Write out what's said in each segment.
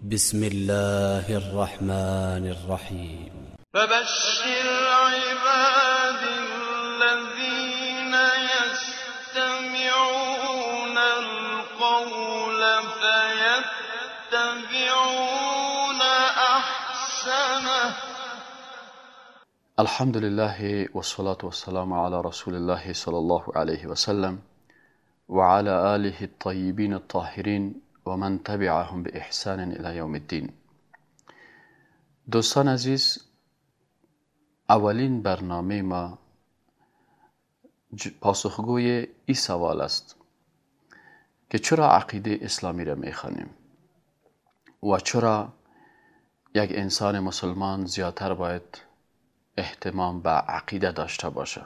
بسم الله الرحمن الرحيم. فبشر عباد الذين يستمعون القول فيتبعون أحسنه. الحمد لله والصلاة والسلام على رسول الله صلى الله عليه وسلم وعلى آله الطيبين الطاهرين و من تبعهم به احسان الى یوم الدین دوستان عزیز اولین برنامه ما پاسخگوی این سوال است که چرا عقیده اسلامی را می‌خوانیم و چرا یک انسان مسلمان زیادتر باید احتمام به عقیده داشته باشه؟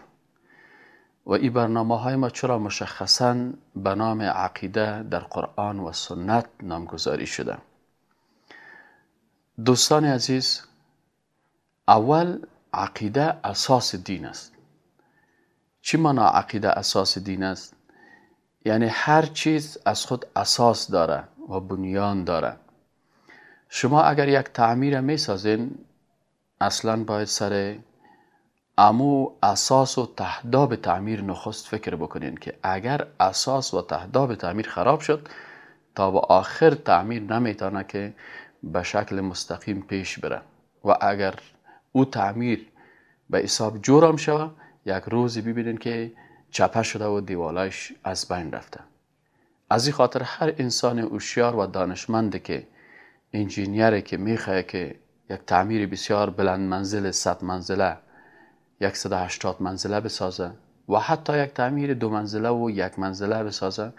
و این برنامه های ما چرا مشخصا به نام عقیده در قرآن و سنت نامگذاری شده؟ دوستان عزیز اول عقیده اساس دین است. چی مانا عقیده اساس دین است؟ یعنی هر چیز از خود اساس داره و بنیان داره. شما اگر یک تعمیر می سازین اصلا باید سر امو اساس و تهداب تعمیر نخست فکر بکنین که اگر اساس و تهداب تعمیر خراب شد تا به آخر تعمیر نمی‌تونه که به شکل مستقیم پیش بره. و اگر او تعمیر به حساب جورم شود یک روزی ببینین که چپه شده و دیوالایش از بین رفته. از این خاطر هر انسان هوشیار و دانشمند که انجینیره که می‌خواه که یک تعمیر بسیار بلند منزل صد منزله 180 منزله بسازه و حتی یک تعمیر دو منزله و یک منزله بسازه.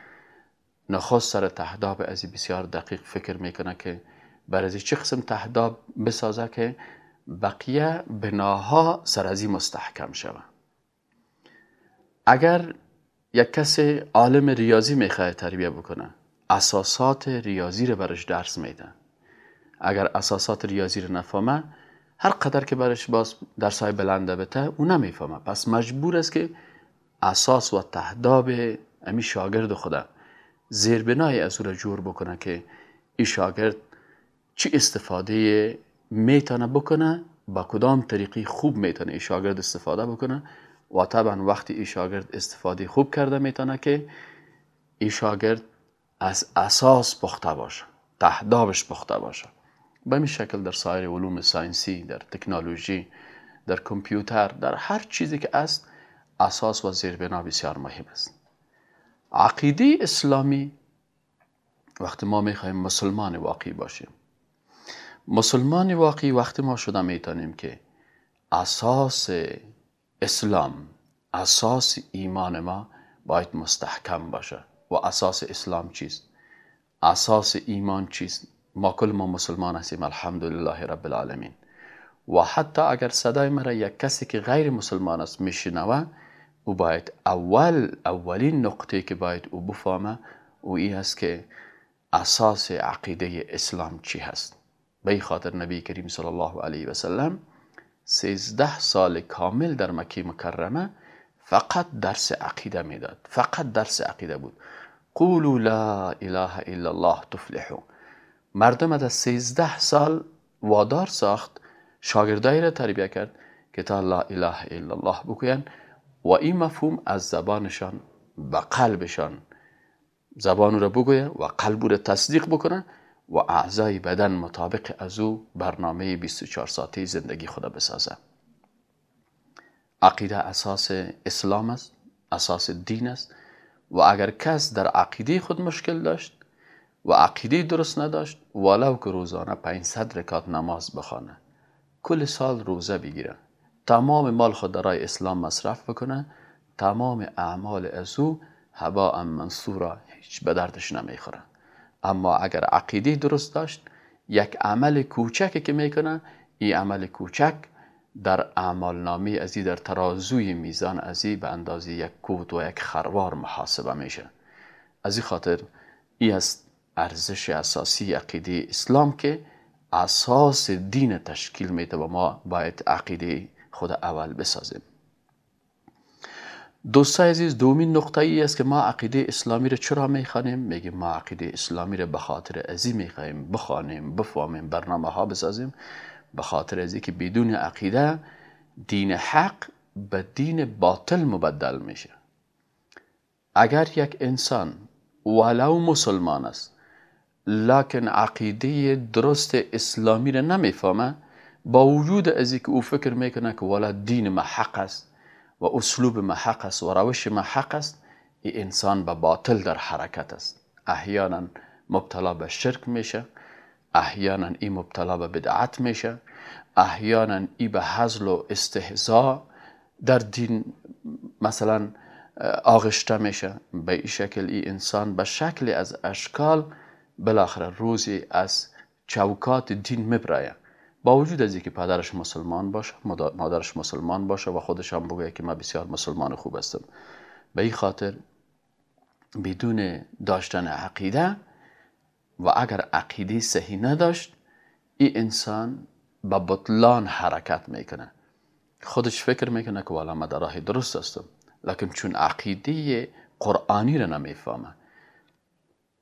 نخست سر تهداب ازی بسیار دقیق فکر می‌کنه که بر ازی چه قسم تهداب بسازه که بقیه بناها سر ازی مستحکم شوه. اگر یک کسی عالم ریاضی می‌خواه تربیه بکنه اساسات ریاضی رو برش درس میده. اگر اساسات ریاضی رو نفهمه هر قدر که برش باز درسای بلنده بته او نمی‌فهمه. پس مجبور است که اساس و تهداب امی شاگرد خدا زیربنای از او را جور بکنه که این شاگرد چی استفاده می‌تونه بکنه با کدام طریقی خوب می‌تونه این شاگرد استفاده بکنه. و طبعا وقتی این شاگرد استفاده خوب کرده می‌تونه که این شاگرد از اساس پخته باشه تهدابش پخته باشه. به شکل در سایر علوم ساینسی در تکنولوژی در کامپیوتر در هر چیزی که است اساس و زیربنا بسیار مهم است. عقیده اسلامی وقتی ما می‌خوایم مسلمان واقعی باشیم. مسلمان واقعی وقتی ما شده می‌تونیم که اساس اسلام اساس ایمان ما باید مستحکم باشه. و اساس اسلام چیست؟ اساس ایمان چیست؟ ما کل ما مسلمان هستیم الحمدلله رب العالمین و حتی اگر صدای مرا یک کسی که غیر مسلمان است میشنوه أو باید اول اولین نقطه که باید أو بفهمه أو ای است که أساس عقیده اسلام چی هست. به خاطر نبی کریم صلی الله علیه و سلم سیزده سال کامل در مکی مکرمه فقط درس عقیده میداد. فقط درس عقیده بود. قولوا لا اله الا الله تفلحوا مردم از سیزده سال وادار ساخت شاگردایی را تربیه کرد که تا لا اله الا الله بگوین و این مفهوم از زبانشان به قلبشان. زبان را بگوید و قلب را تصدیق بکنه و اعضای بدن مطابق از او برنامه 24 ساعته زندگی خدا بسازه. عقیده اساس اسلام است اساس دین است و اگر کس در عقیده خود مشکل داشت و عقیده درست نداشت ولو که روزانه 500 رکات نماز بخوانه. کل سال روزه بگیره. تمام مال خود در اسلام مصرف بکنه. تمام اعمال از او هبا منصورا هیچ به دردش نمی‌خوره. اما اگر عقیده درست داشت یک عمل کوچکی که می‌کنه این عمل کوچک در اعمال نامی ازی در ترازوی میزان ازی به اندازه یک کوت و یک خروار محاسبه میشه. از این خاطر ای است ارزش اساسی عقیده اسلام که اساس دین تشکیل میده و ما باید عقیده خود اول بسازیم. دوستای عزیز دومین نقطه ای است که ما عقیده اسلامی رو چرا می‌خوانیم؟ میگیم ما عقیده اسلامی رو به خاطر ازی می‌خوایم بخوانیم بفهمیم برنامه ها بسازیم به خاطر ازی که بدون عقیده دین حق به دین باطل مبدل میشه. اگر یک انسان ولو مسلمان است لکن عقیده درست اسلامی رو نمی‌فهمه. با وجود ازی که او فکر می‌کنه که والا دین ما حق است و اسلوب ما حق است و روش ما حق است این انسان به باطل در حرکت است. احیانا مبتلا به شرک میشه احیانا این مبتلا به بدعت میشه احیانا ای به حزل و استهزا در دین مثلا آغشته میشه. به این شکل ای انسان به شکل از اشکال بالاخره روزی از چوکات دین میبراید با وجود از اینکه پدرش مسلمان باشه مادرش مسلمان باشه و خودش هم بگه که من بسیار مسلمان خوب هستم. به این خاطر بدون داشتن عقیده و اگر عقیده صحیح نداشت این انسان به بطلان حرکت می‌کنه. خودش فکر می‌کنه که والا من در راه درست هستم. لکن چون عقیده قرآنی رو نمی‌فهمه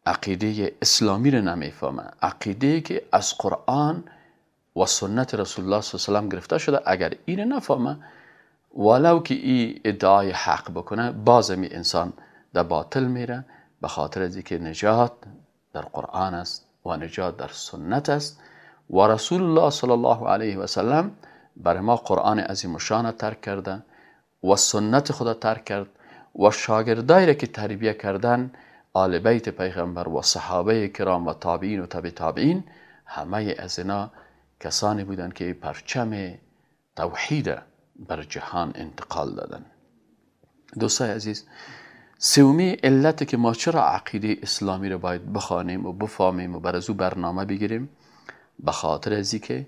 عقیده اسلامی رو نمی‌فهمه. عقیده که از قرآن و سنت رسول الله صلی الله علیه و گرفته شده اگر این نفهمه ولو که این ادعای حق بکنه باز می انسان در باطل میره به خاطر از که نجات در قرآن است و نجات در سنت است. و رسول الله صلی الله علیه و سلم برای ما قرآن عظیم شان ترک کرده و سنت خدا ترک کرد و شاگردایی را که تربیه کردن آل بیت پیغمبر و صحابه کرام و تابعین و تبع تابعین همه از اینا کسانی بودند که پرچم توحید بر جهان انتقال دادن. دوستای عزیز سومی علت که ما چرا عقیده اسلامی رو باید بخوانیم و بفهمیم و بر از او برنامه بگیریم به خاطر ازی که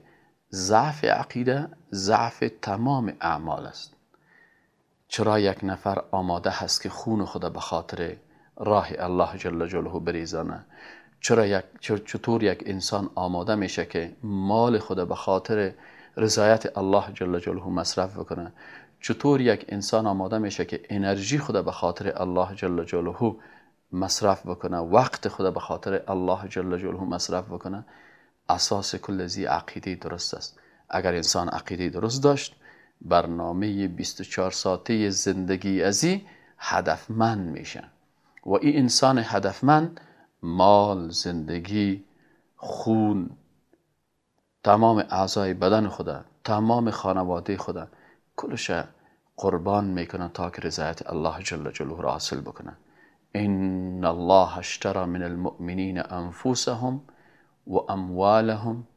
ضعف عقیده ضعف تمام اعمال است. چرا یک نفر آماده هست که خون خدا به خاطر راه الله جل جلاله بریزانه. چرا یک چطور یک انسان آماده میشه که مال خود به خاطر رضایت الله جل جلاله مصرف بکنه؟ چطور یک انسان آماده میشه که انرژی خود به خاطر الله جل جلاله مصرف بکنه؟ وقت خود به خاطر الله جل جلاله مصرف بکنه؟ اساس کل زی عقیده درست است. اگر انسان عقیده درست داشت برنامه 24 ساعته زندگی ازی هدفمند میشه. و این انسان هدفمند مال زندگی خون تمام اعضای بدن خدا تمام خانواده خدا کلش قربان می‌کنن تا که رضایت الله جل جلاله را حاصل بکنن. ان الله اشترى من المؤمنین انفسهم و اموالهم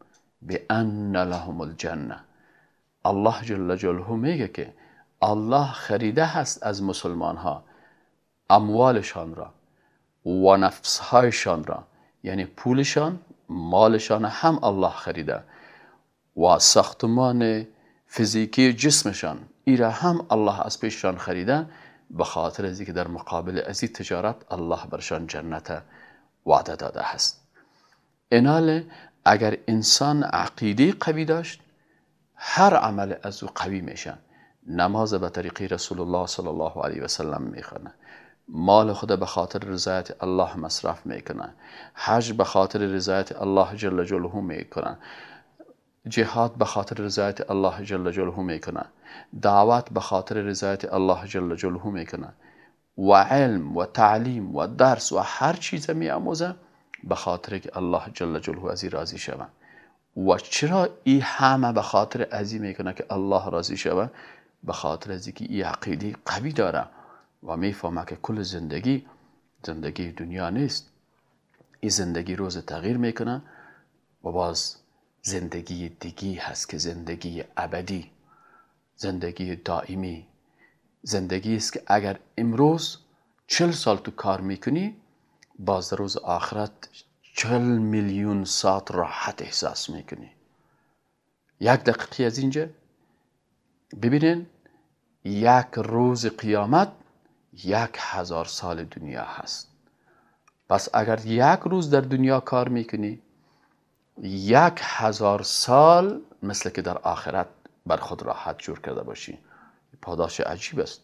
بان لهم الجنه الله جل جلاله میگه که الله خریده هست از مسلمان ها اموالشان را و نفسهایشان را یعنی پولشان مالشان هم الله خریده. و ساختمان فیزیکی جسمشان ای را هم الله از پیششان خریده به خاطر از که در مقابل از تجارت الله برشان جنت وعده داده هست انال اگر انسان عقیده قوی داشت هر عمل از او قوی میشن نماز به طریقی رسول الله صلی الله علیه و سلم می‌خونه. مال خود به خاطر رضایت الله مصرف می‌کنن. حج به خاطر رضایت الله جل جلاله می‌کنن. جهاد به خاطر رضایت الله جل جلاله می‌کنن. دعوت به خاطر رضایت الله جل جلاله می‌کنن. و علم و تعلیم و درس و هر چیز میآموزه به خاطر که الله جل جلاله از راضی شود و چرا این همه به خاطر ازی می‌کنه که الله راضی شود به خاطر از که این عقیده قوی داره و می‌فهمه که کل زندگی زندگی دنیا نیست. این زندگی روز تغییر می‌کنه. و باز زندگی دیگی هست که زندگی ابدی زندگی دائمی. زندگی است که اگر امروز چل سال تو کار می‌کنی باز روز آخرت چل میلیون ساعت راحت احساس می‌کنی. یک دقیقی از اینجا. ببینین یک روز قیامت یک هزار سال دنیا هست. پس اگر یک روز در دنیا کار می‌کنی یک هزار سال مثل که در آخرت بر خود راحت جور کرده باشی. پاداش عجیب است.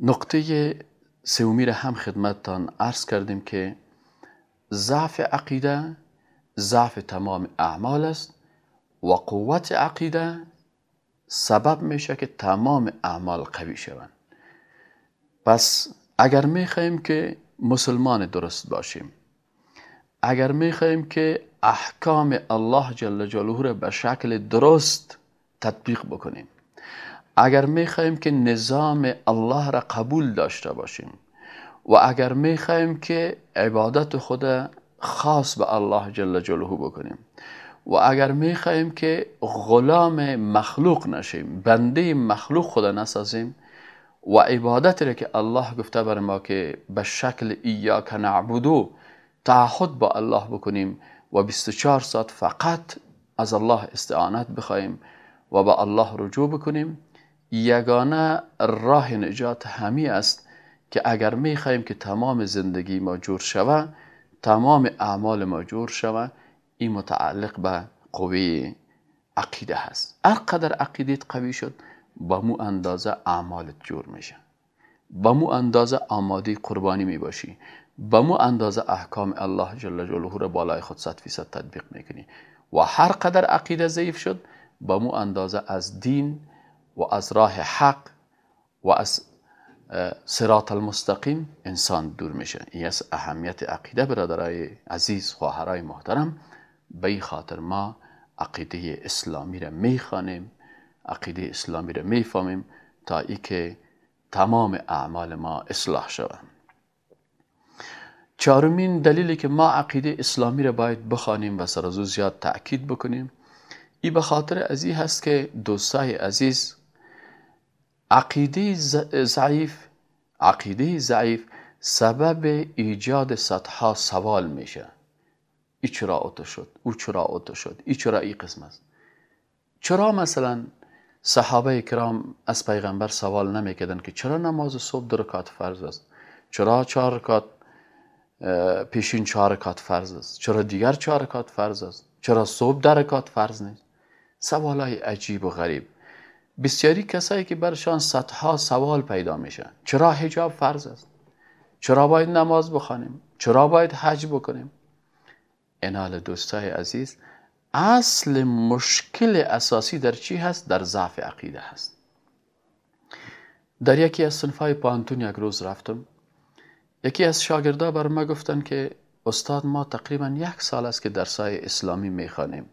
نقطه سومی را هم خدمتتان عرض کردیم که ضعف عقیده ضعف تمام اعمال است و قوت عقیده سبب میشه که تمام اعمال قوی شوند. پس اگر می‌خواهیم که مسلمان درست باشیم اگر می‌خواهیم که احکام الله جل جلاله را به شکل درست تطبیق بکنیم اگر می‌خواهیم که نظام الله را قبول داشته باشیم و اگر می‌خواهیم که عبادت خود خاص به الله جل جلاله بکنیم و اگر می‌خواهیم که غلام مخلوق نشیم بنده مخلوق خود نسازیم و عبادت را که الله گفته بر ما که به شکل ایاک نعبدو تعهد با الله بکنیم و 24 ساعت فقط از الله استعانت بخواهیم و به الله رجوع بکنیم. یگانه راه نجات همی است که اگر می‌خواهیم که تمام زندگی ما جور شوه تمام اعمال ما جور شوه این متعلق به قوی عقیده هست. هر قدر عقیدت قوی شد با مو اندازه اعمالت جور میشه. با مو اندازه آماده قربانی می باشی با مو اندازه احکام الله جل جلاله را بالای خود صد فیصد تطبیق می‌کنی. و هر قدر عقیده ضعیف شد با مو اندازه از دین و از راه حق و از سرات المستقیم انسان دور میشه. این از اهمیت عقیده برادرای عزیز خواهرای محترم. به خاطر ما عقیده اسلامی را می‌خوانیم. عقیده اسلامی را می‌فهمیم تا ای که تمام اعمال ما اصلاح شود. چهارمین دلیلی که ما عقیده اسلامی را باید بخوانیم و سر زیاد تأکید بکنیم ای به خاطر ازی هست که دوستای عزیز عقیده ضعیف عقیده ضعیف سبب ایجاد صدها سوال میشه. ای چرا اوتو شد؟ او چرا اوتو شد؟ ای چرا ای قسم است؟ چرا مثلا صحابه کرام از پیغمبر سوال نمی‌کردن که چرا نماز صبح دو رکات فرض است؟ چرا چهار رکات پیشین چهار رکات فرض است؟ چرا دیگر چهار رکات فرض است؟ چرا صبح در رکات فرض نیست؟ سوالای عجیب و غریب. بسیاری کسایی که برشان صدها سوال پیدا میشن چرا حجاب فرض است؟ چرا باید نماز بخوانیم؟ چرا باید حج بکنیم؟ انال دوستای عزیز اصل مشکل اساسی در چی هست؟ در ضعف عقیده هست. در یکی از سنفای پانتون یک روز رفتم. یکی از شاگردا بر ما گفتن که استاد ما تقریبا یک سال است که درسای اسلامی می‌خوانیم.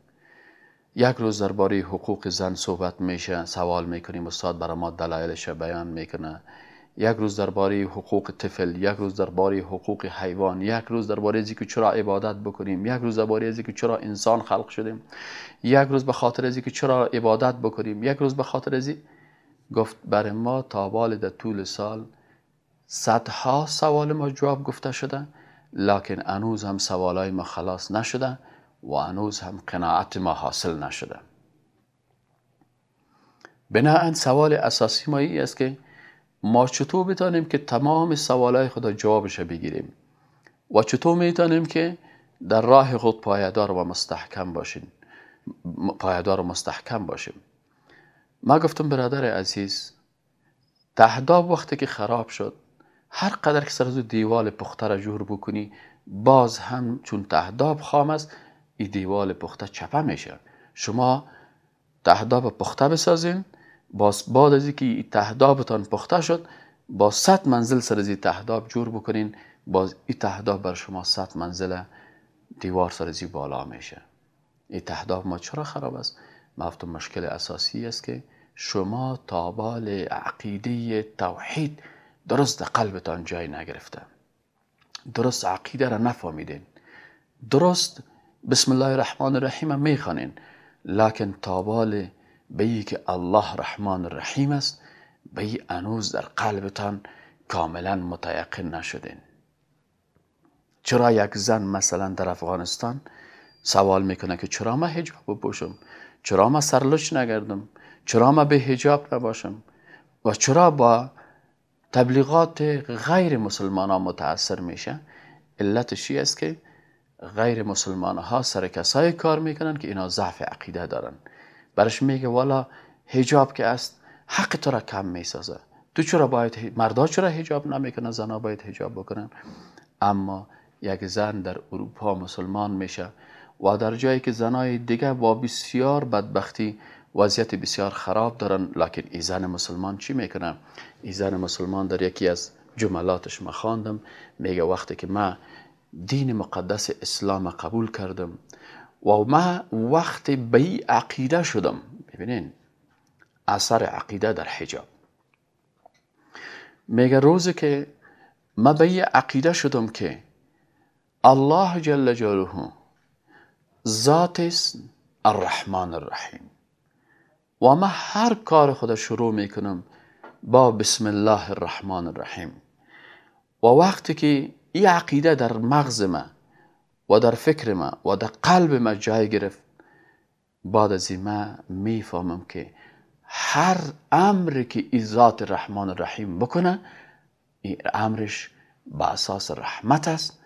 یک روز درباره حقوق زن صحبت میشه سوال می‌کنیم استاد برای ما دلایلش بیان می‌کنه. یک روز درباره حقوق طفل یک روز درباره حقوق حیوان یک روز درباره از که چرا عبادت بکنیم یک روز درباره از که چرا انسان خلق شدیم یک روز به خاطر از که چرا عبادت بکنیم یک روز به خاطر از گفت برای ما تا در طول سال صدها سوال ما جواب گفته شده لکن انوز هم سوالای ما خلاص نشده و هنوز هم قناعت ما حاصل نشده. بناهن سوال اساسی ما ای است که ما چطور بتانیم که تمام سوالای خدا جوابش بگیریم؟ و چطور می‌تونیم که در راه خود پایدار و مستحکم باشیم؟ پایدار و مستحکم باشیم؟ ما گفتم برادر عزیز تهداب وقتی که خراب شد هر قدر که سر دیوال پخته را جور بکنی باز هم چون تهداب خام است این دیوال پخته چپه میشه. شما تهداب پخته بسازین باز بعد از اینکه این تهدابتان پخته شد با صد منزل سر از تهداب جور بکنین. باز این تهداب بر شما صد منزل دیوار سر از بالا میشه. این تهداب ما چرا خراب است؟ مفتون مشکل اساسی است که شما تابال عقیده توحید درست قلبتان جای نگرفته. درست عقیده را نفهمیدین. درست بسم الله الرحمن الرحیم می‌خوانین. لکن تابال به که الله رحمان الرحیم است به انوز در قلبتان کاملا متیقن نشدین. چرا یک زن مثلا در افغانستان سوال می‌کنه که چرا ما حجاب بپوشم؟ چرا ما سرلوچ نگردم؟ چرا ما به حجاب نباشم؟ و چرا با تبلیغات غیر مسلمان ها متاثر میشه؟ علتش است که غیر مسلمان ها سر کسای کار می‌کنن که اینا ضعف عقیده دارن. برش میگه والا حجاب که است حق تو را کم می‌سازه. تو چرا باید مردا چرا حجاب نمی‌کنن؟ زنا باید حجاب بکنن. اما یک زن در اروپا مسلمان میشه و در جایی که زنای دیگه با بسیار بدبختی وضعیت بسیار خراب دارن لکن ای زن مسلمان چی می‌کنه؟ ای زن مسلمان در یکی از جملاتش ما خواندم. میگه وقتی که ما دین مقدس اسلام قبول کردم و ما وقتی به عقیده شدم. ببینین اثر عقیده در حجاب. میگه روزی که ما به عقیده شدم که الله جل جلاله ذات الرحمن الرحیم. و ما هر کار خود شروع می‌کنم با بسم الله الرحمن الرحیم. و وقتی که این عقیده در مغز ما و در فکر ما و در قلب ما جای گرفت. بعد از این ما می‌فهمم که هر امر که ای ذات رحمان الرحیم بکنه این امرش با اساس رحمت است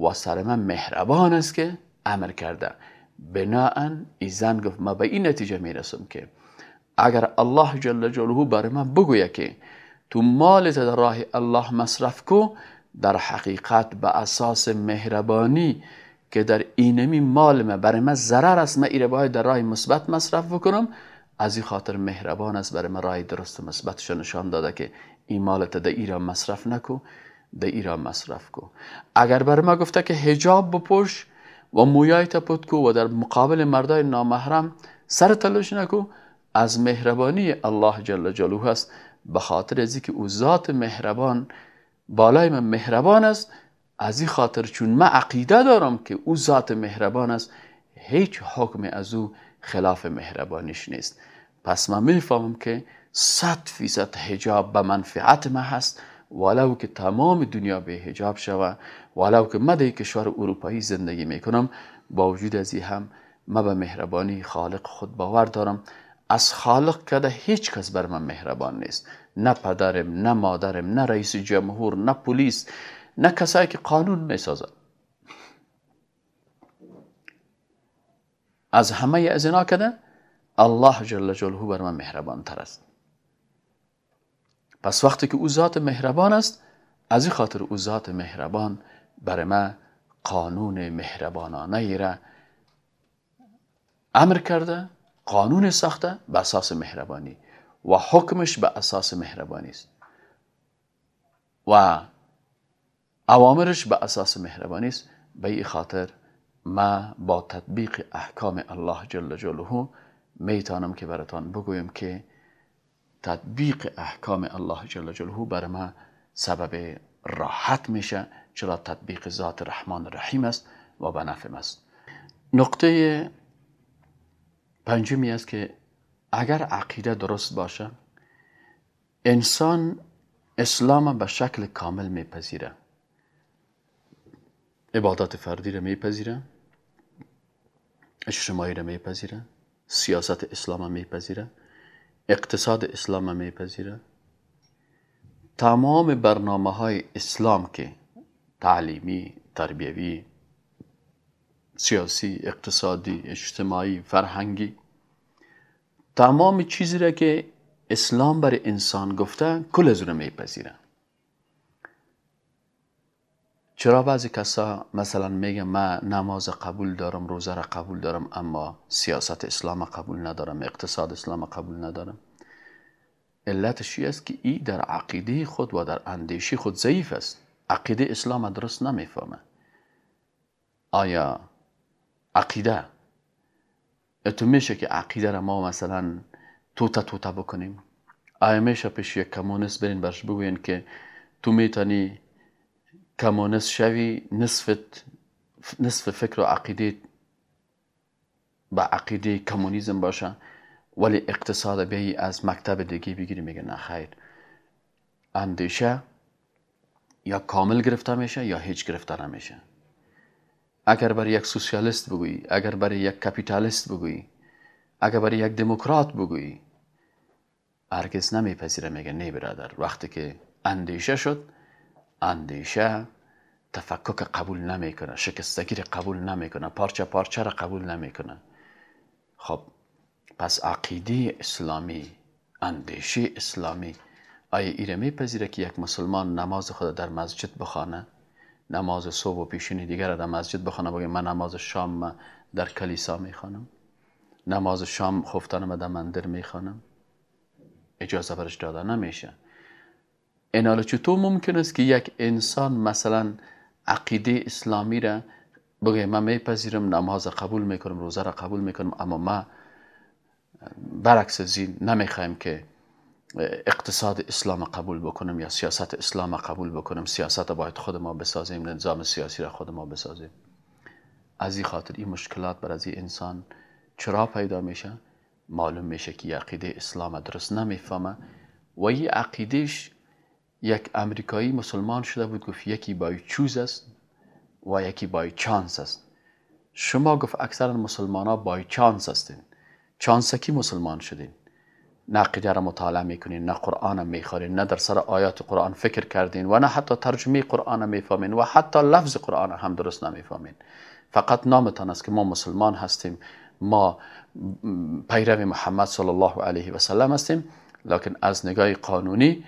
و سر من مهربان است که امر کرده. بناهن ای زن گفت ما به این نتیجه می‌رسم که اگر الله جل جلاله برای من بگویه که تو مالت در راه الله مصرف کو در حقیقت به اساس مهربانی که در اینمی مال ما برای من ضرر است من ایره باید در راه مثبت مصرف بکنم. از این خاطر مهربان است برای من راه درست مثبتش نشان داده که این مالت در ایران مصرف نکو در ایران مصرف کو. اگر برای ما گفته که حجاب بپوش و مویای پود کو و در مقابل مردای نامحرم سر تلوش نکو از مهربانی الله جل جلاله است. به خاطر از که او ذات مهربان بالای من مهربان است. از این خاطر چون من عقیده دارم که او ذات مهربان است هیچ حکم از او خلاف مهربانیش نیست. پس من می‌فهمم که صد فیصد حجاب به منفعت من هست. ولو که تمام دنیا به حجاب شود ولو که من کشور اروپایی زندگی می‌کنم با وجود از این هم من به مهربانی خالق خود باور دارم. از خالق کده هیچ کس بر من مهربان نیست. نه پدرم نه مادرم نه رئیس جمهور نه پلیس نه کسایی که قانون می‌سازن از همه از اینا کده الله جل جلاله بر من مهربان تر است. پس وقتی که او ذات مهربان است از این خاطر او ذات مهربان بر ما قانون مهربانانه ای را امر کرده قانون ساخته به اساس مهربانی. و حکمش به اساس مهربانی است. و اوامرش به اساس مهربانی است. به این خاطر ما با تطبیق احکام الله جل جلاله می‌تونم که براتان بگویم که تطبیق احکام الله جل جلاله بر ما سبب راحت میشه چرا تطبیق ذات رحمان رحیم است و به نفع است نقطه پنجمی است که اگر عقیده درست باشه انسان اسلام به شکل کامل میپذیره. عبادات فردی را میپذیره. اجتماعی را میپذیره. سیاست اسلام میپذیره. اقتصاد اسلام میپذیره. تمام برنامه های اسلام که تعلیمی تربیوی سیاسی اقتصادی اجتماعی فرهنگی تمام چیزی را که اسلام بر انسان گفته کل از اون میپذیره چرا بعضی کسا مثلا میگه من نماز قبول دارم روزه را قبول دارم اما سیاست اسلام قبول ندارم اقتصاد اسلام قبول ندارم؟ علتش است که ای در عقیده خود و در اندیشی خود ضعیف است. عقیده اسلام درست نمی‌فهمه. آیا عقیده تو میشه که عقیده را ما مثلا توتا توتا بکنیم. آیا میشه پیش یک کمونست برین برش بگوین که تو می‌تونی کمونست شوی نصفت نصف فکر و عقیده با عقیده کمونیزم باشه ولی اقتصاد بیایی از مکتب دیگه بگیری میگه نه خیر. اندیشه یا کامل گرفته میشه یا هیچ گرفته نمیشه. اگر برای یک سوسیالیست بگویی اگر برای یک کپیتالیست بگویی اگر برای یک دموکرات بگویی هرگز نمیپذیره میگه نه برادر وقتی که اندیشه شد اندیشه تفکک قبول نمی‌کنه شکستگی قبول نمی‌کنه پارچه پارچه را قبول نمی‌کنه. خب پس عقیده اسلامی اندیشه اسلامی آیا ایره میپذیره که یک مسلمان نماز خود در مسجد بخوانه؟ نماز صبح و پیشین دیگر در مسجد بخوانه بگه من نماز شام در کلیسا می‌خوانم. نماز شام خفتن در مندر می‌خوانم. اجازه برش داده نمیشه. این حالا چطور ممکن است که یک انسان مثلا عقیده اسلامی را بگه من میپذیرم نماز قبول می‌کنم روزه را قبول می‌کنم اما ما برعکس زین نمی‌خوایم که اقتصاد اسلام قبول بکنم یا سیاست اسلام قبول بکنم سیاست باید خود ما بسازیم نظام سیاسی را خود ما بسازیم. از این خاطر این مشکلات بر از این انسان چرا پیدا میشه؟ معلوم میشه که عقیده اسلام درست نمی‌فهمه و این عقیدهش یک امریکایی مسلمان شده بود گفت یکی بای چوز است و یکی بای چانس است. شما گفت اکثر مسلمان ها بای چانس هستین. چانسکی مسلمان شدین؟ نه عقیده را مطالعه می‌کنین نه قرآن می‌خورین نه در سر آیات قرآن فکر کردین و نه حتی ترجمه قرآن می‌فهمین و حتی لفظ قرآن هم درست نمی‌فهمین. فقط نامتان است که ما مسلمان هستیم ما پیرو محمد صلی الله علیه و سلم هستیم لکن از نگاه قانونی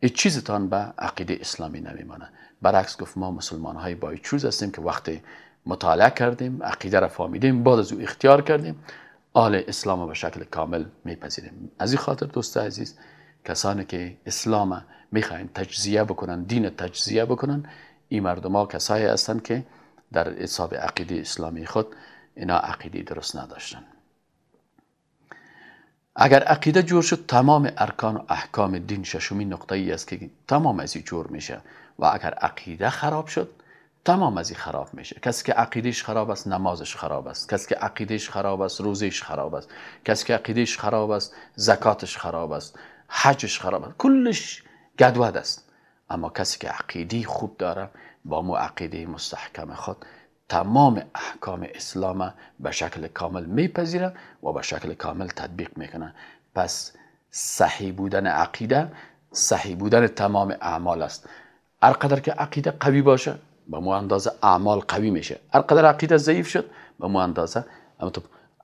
هیچ چیزتان به عقیده اسلامی نمیمانه. برعکس گفت ما مسلمان های با چوز هستیم که وقتی مطالعه کردیم عقیده را فهمیدیم بعد از او اختیار کردیم. آل اسلام به شکل کامل میپذیریم. از این خاطر دوست عزیز کسانی که اسلام می‌خواین تجزیه بکنن دین تجزیه بکنن این مردم ها کسایی هستند که در حساب عقیده اسلامی خود اینا عقیده درست نداشتن. اگر عقیده جور شد تمام ارکان و احکام دین ششمی نقطه ای است که تمام از جور میشه. و اگر عقیده خراب شد تمام از خراب میشه. کسی که عقیدهش خراب است نمازش خراب است. کسی که عقیدهش خراب است روزش خراب است. کسی که عقیدهش خراب است زکاتش خراب است. حجش خراب است. کلش گدود است. اما کسی که عقیده خوب داره با مو عقیده مستحکم خود تمام احکام اسلام به شکل کامل میپذیره و به شکل کامل تطبیق می‌کنه. پس صحیح بودن عقیده صحیح بودن تمام اعمال است. هر قدر که عقیده قوی باشه به مو اندازه اعمال قوی میشه. هر قدر عقیده ضعیف شد به مو اندازه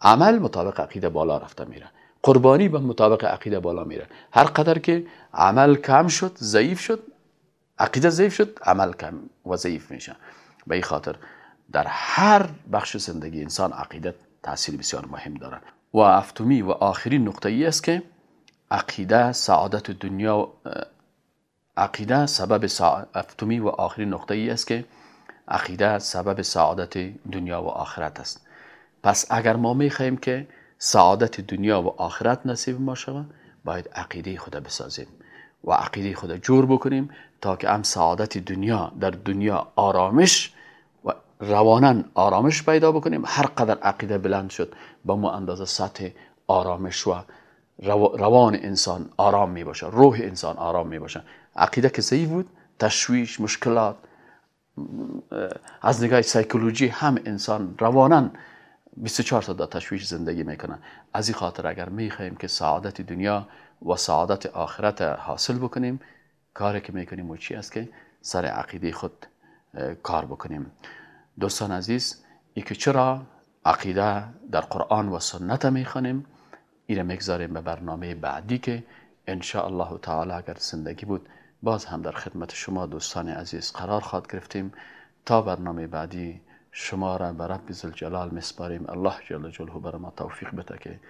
عمل مطابق عقیده بالا رفته میره. قربانی به مطابق عقیده بالا میره. هر قدر که عمل کم شد ضعیف شد عقیده ضعیف شد عمل کم و ضعیف میشه. به این خاطر در هر بخش زندگی انسان عقیده تاثیر بسیار مهم دارد. و افتومی و آخرین نقطه ای است که عقیده سعادت دنیا عقیده سبب افتومی و آخرین نقطه ای است که عقیده سبب سعادت دنیا و آخرت است. پس اگر ما می‌خواهیم که سعادت دنیا و آخرت نصیب ما شود باید عقیده خود بسازیم و عقیده خود جور بکنیم تا که هم سعادت دنیا در دنیا آرامش روانن آرامش پیدا بکنیم. هر قدر عقیده بلند شد با ما اندازه سطح آرامش و روان انسان آرام می باشه روح انسان آرام می باشه عقیده ضعیف بود تشویش مشکلات از نگاه سایکولوژی هم انسان روانن 24 ساعت تشویش زندگی می‌کنن از این خاطر اگر می‌خواهیم که سعادت دنیا و سعادت آخرت حاصل بکنیم کاری که می‌کنیم و چی است که سر عقیده خود کار بکنیم. دوستان عزیز ای که چرا عقیده در قرآن و سنت می‌خوانیم این می‌گذاریم به برنامه بعدی که ان الله تعالی اگر زندگی بود باز هم در خدمت شما دوستان عزیز قرار خواهد گرفتیم. تا برنامه بعدی شما را به رب جلال مسپاریم. الله جل جلاله بر ما توفیق بده که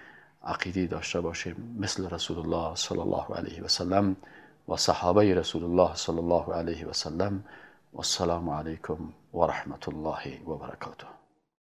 عقیده داشته باشیم مثل رسول الله صلی الله علیه و سلم و صحابه رسول الله صلی الله علیه و سلم والسلام عليكم ورحمة الله وبركاته